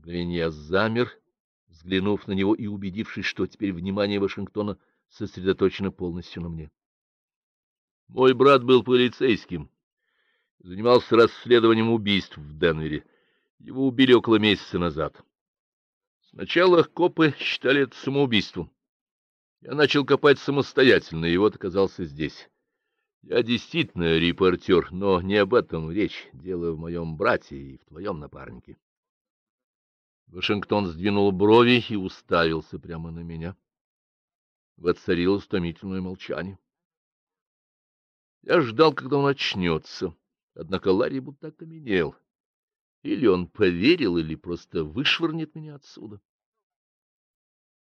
мгновение замер, взглянув на него и убедившись, что теперь внимание Вашингтона сосредоточено полностью на мне. Мой брат был полицейским, занимался расследованием убийств в Денвере. Его убили около месяца назад. Сначала копы считали это самоубийством. Я начал копать самостоятельно, и вот оказался здесь. Я действительно репортер, но не об этом речь. Дело в моем брате и в твоем напарнике. Вашингтон сдвинул брови и уставился прямо на меня. Воцарилось томительное молчание. Я ждал, когда он очнется, однако Ларри будто окаменел. Или он поверил, или просто вышвырнет меня отсюда.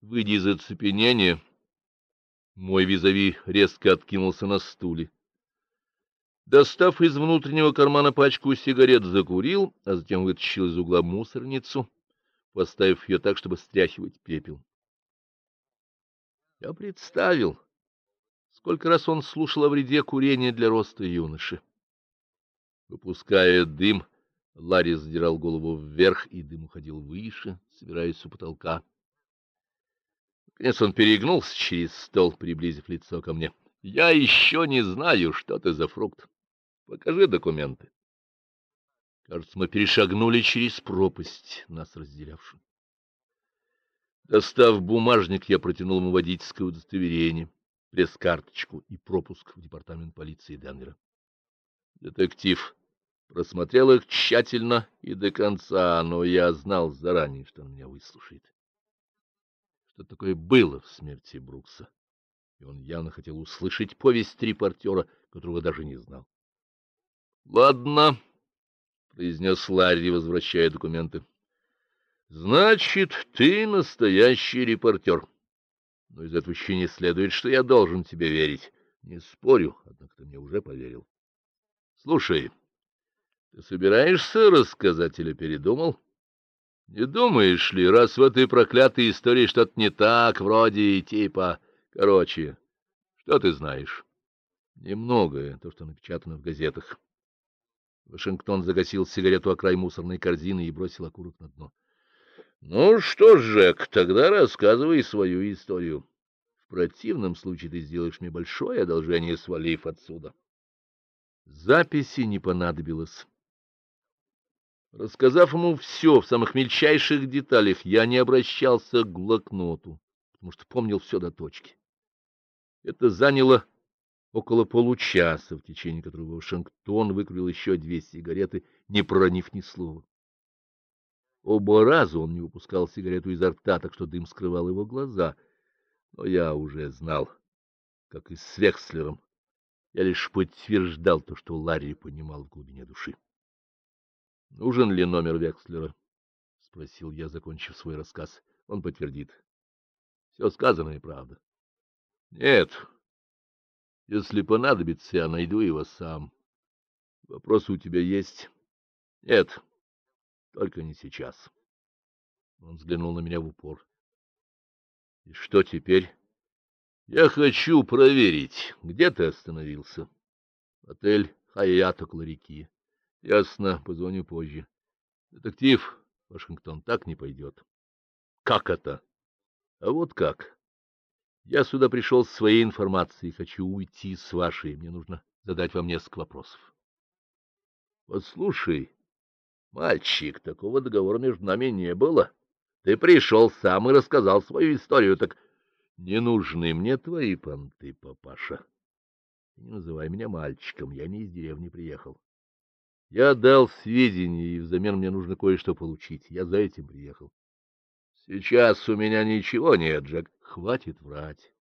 Выйдя из оцепенения, мой визави резко откинулся на стуле. Достав из внутреннего кармана пачку сигарет, закурил, а затем вытащил из угла мусорницу, поставив ее так, чтобы стряхивать пепел. Я представил, сколько раз он слушал о вреде курения для роста юноши. Выпуская дым, Ларри задирал голову вверх, и дым уходил выше, собираясь у потолка. Наконец он перегнулся через стол, приблизив лицо ко мне. — Я еще не знаю, что ты за фрукт. Покажи документы. Кажется, мы перешагнули через пропасть, нас разделявшую. Достав бумажник, я протянул ему водительское удостоверение, пресс-карточку и пропуск в департамент полиции Денвера. Детектив просмотрел их тщательно и до конца, но я знал заранее, что он меня выслушает. Что такое было в смерти Брукса, и он явно хотел услышать повесть репортера, которого даже не знал. — Ладно, — произнес Ларри, возвращая документы. — Значит, ты настоящий репортер. Но из этого еще не следует, что я должен тебе верить. Не спорю, однако ты мне уже поверил. Слушай, ты собираешься рассказать или передумал? Не думаешь ли, раз в этой проклятой истории что-то не так, вроде типа... Короче, что ты знаешь? Немногое, то, что напечатано в газетах. Вашингтон загасил сигарету о край мусорной корзины и бросил окурок на дно. — Ну что ж, Жек, тогда рассказывай свою историю. В противном случае ты сделаешь мне большое одолжение, свалив отсюда. Записи не понадобилось. Рассказав ему все в самых мельчайших деталях, я не обращался к блокноту, потому что помнил все до точки. Это заняло около получаса, в течение которого Вашингтон выкурил еще две сигареты, не проронив ни слова. Оба раза он не выпускал сигарету изо рта, так что дым скрывал его глаза. Но я уже знал, как и с Векслером. Я лишь подтверждал то, что Ларри понимал в глубине души. — Нужен ли номер Векслера? — спросил я, закончив свой рассказ. Он подтвердит. — Все сказанное правда. — Нет, если понадобится, я найду его сам. Вопросы у тебя есть? Нет, только не сейчас. Он взглянул на меня в упор. И что теперь? Я хочу проверить, где ты остановился. Отель Хаят около реки. Ясно, позвоню позже. Детектив, Вашингтон так не пойдет. Как это? А вот как. Я сюда пришел с своей информацией, хочу уйти с вашей. Мне нужно задать вам несколько вопросов. Послушай, мальчик, такого договора между нами не было. Ты пришел сам и рассказал свою историю, так не нужны мне твои понты, папаша. Не называй меня мальчиком, я не из деревни приехал. Я дал сведения, и взамен мне нужно кое-что получить. Я за этим приехал. Сейчас у меня ничего нет, Джек. Хватит врать.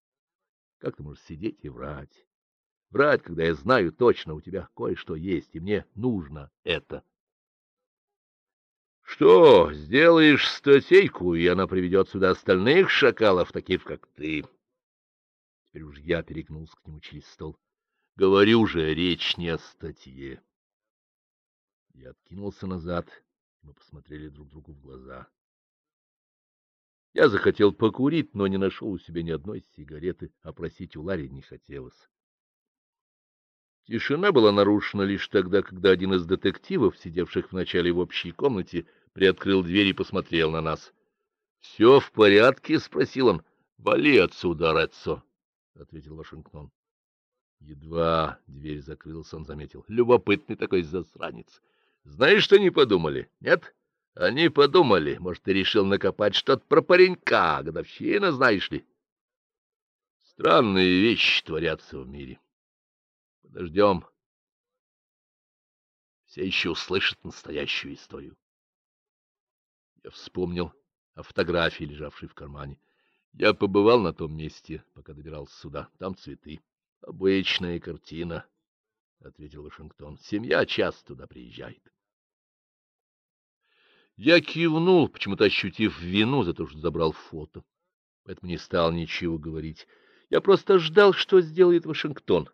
Как ты можешь сидеть и врать? Врать, когда я знаю точно, у тебя кое-что есть, и мне нужно это. Что, сделаешь статейку, и она приведет сюда остальных шакалов, таких, как ты? Теперь уж я перегнулся к нему через стол. Говорю же, речь не о статье. Я откинулся назад, мы посмотрели друг другу в глаза. Я захотел покурить, но не нашел у себя ни одной сигареты, а просить у Ларри не хотелось. Тишина была нарушена лишь тогда, когда один из детективов, сидевших вначале в общей комнате, приоткрыл дверь и посмотрел на нас. — Все в порядке? — спросил он. — Вали отсюда, Рэдсо, — ответил Вашингтон. Едва дверь закрылась, он заметил. — Любопытный такой засранец. Знаешь, что они подумали? Нет? Они подумали. Может, ты решил накопать что-то про паренька, годовщина, знаешь ли? Странные вещи творятся в мире. Подождем. Все еще услышат настоящую историю. Я вспомнил о фотографии, лежавшей в кармане. Я побывал на том месте, пока добирался сюда. Там цветы. Обычная картина, — ответил Вашингтон. Семья часто туда приезжает. Я кивнул, почему-то ощутив вину за то, что забрал фото. Поэтому не стал ничего говорить. Я просто ждал, что сделает Вашингтон.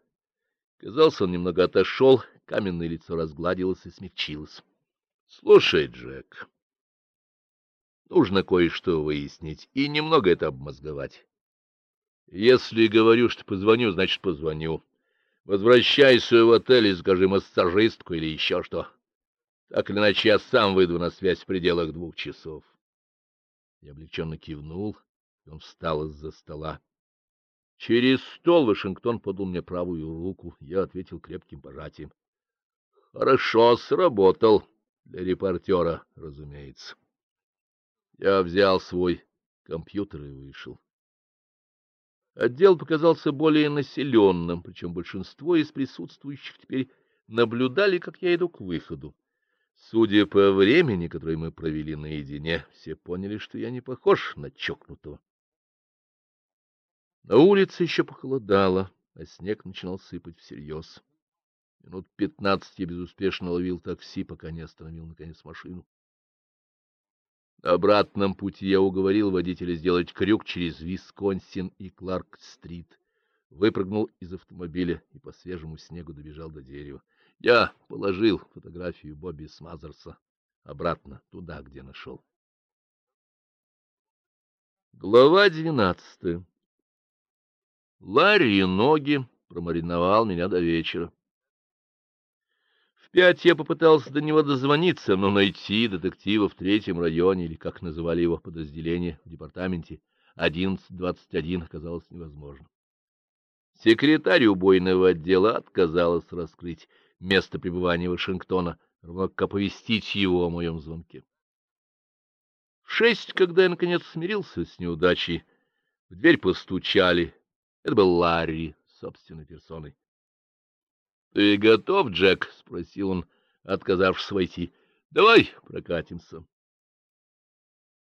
Казалось, он немного отошел, каменное лицо разгладилось и смягчилось. — Слушай, Джек, нужно кое-что выяснить и немного это обмозговать. Если говорю, что позвоню, значит, позвоню. Возвращайся в отель и скажи массажистку или еще что. Так или иначе, я сам выйду на связь в пределах двух часов. Я облегченно кивнул, и он встал из-за стола. Через стол Вашингтон подул мне правую руку. Я ответил крепким пожатием. — Хорошо сработал. Для репортера, разумеется. Я взял свой компьютер и вышел. Отдел показался более населенным, причем большинство из присутствующих теперь наблюдали, как я иду к выходу. Судя по времени, которое мы провели наедине, все поняли, что я не похож на чокнутого. На улице еще похолодало, а снег начинал сыпать всерьез. Минут пятнадцать я безуспешно ловил такси, пока не остановил, наконец, машину. На обратном пути я уговорил водителя сделать крюк через Висконсин и Кларк-стрит. Выпрыгнул из автомобиля и по свежему снегу добежал до дерева. Я положил фотографию Бобби Смазерса обратно туда, где нашел. Глава двенадцатая Ларри ноги промариновал меня до вечера. В пять я попытался до него дозвониться, но найти детектива в третьем районе, или как называли его подразделение в департаменте, 1121 оказалось невозможно. Секретарь убойного отдела отказалась раскрыть место пребывания Вашингтона, равно как оповестить его о моем звонке. В шесть, когда я, наконец, смирился с неудачей, в дверь постучали, это был Ларри собственной персоной. — Ты готов, Джек? — спросил он, отказавшись войти. — Давай прокатимся.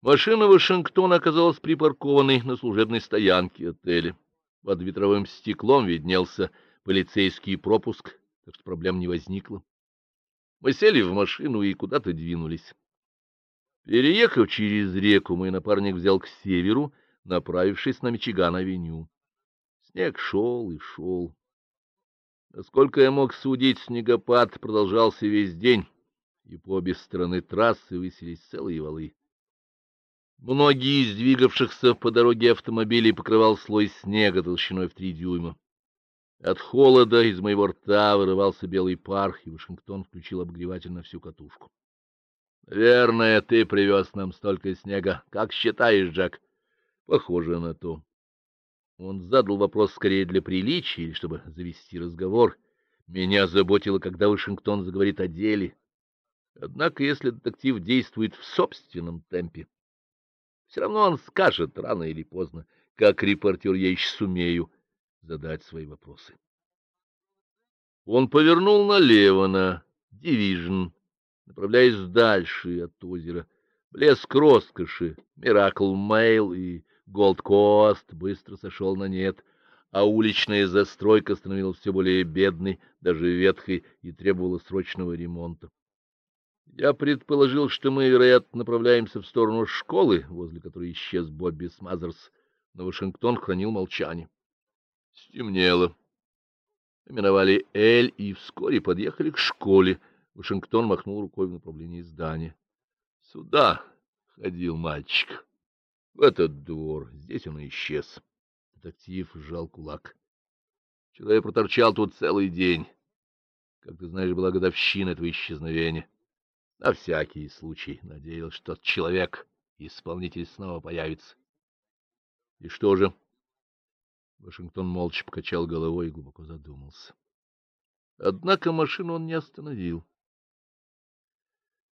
Машина Вашингтона оказалась припаркованной на служебной стоянке отеля. Под ветровым стеклом виднелся полицейский пропуск, так что проблем не возникло. Мы сели в машину и куда-то двинулись. Переехав через реку, мой напарник взял к северу, направившись на Мичиган-авеню. Снег шел и шел. Насколько я мог судить, снегопад продолжался весь день, и по обе стороны трассы высились целые валы. Многие из двигавшихся по дороге автомобилей покрывал слой снега толщиной в три дюйма. От холода из моего рта вырывался белый пар, и Вашингтон включил обогреватель на всю катушку. — Наверное, ты привез нам столько снега. Как считаешь, Джек? — Похоже на то. Он задал вопрос скорее для приличия или чтобы завести разговор. Меня заботило, когда Вашингтон заговорит о деле. Однако, если детектив действует в собственном темпе, все равно он скажет рано или поздно, как репортер я еще сумею задать свои вопросы. Он повернул налево на Дивижн, направляясь дальше от озера. Блеск роскоши, Миракл Майл и Голд-Кост быстро сошел на нет, а уличная застройка становилась все более бедной, даже ветхой, и требовала срочного ремонта. Я предположил, что мы, вероятно, направляемся в сторону школы, возле которой исчез Бобби Смазерс, но Вашингтон хранил молчание. Стемнело. Миновали Эль и вскоре подъехали к школе. Вашингтон махнул рукой в направлении здания. — Сюда ходил мальчик. В этот двор. Здесь он и исчез. Детектив сжал кулак. Я проторчал тут целый день. Как ты знаешь, была годовщина этого исчезновения. На всякий случай надеялся, что человек, исполнитель, снова появится. И что же? Вашингтон молча покачал головой и глубоко задумался. Однако машину он не остановил.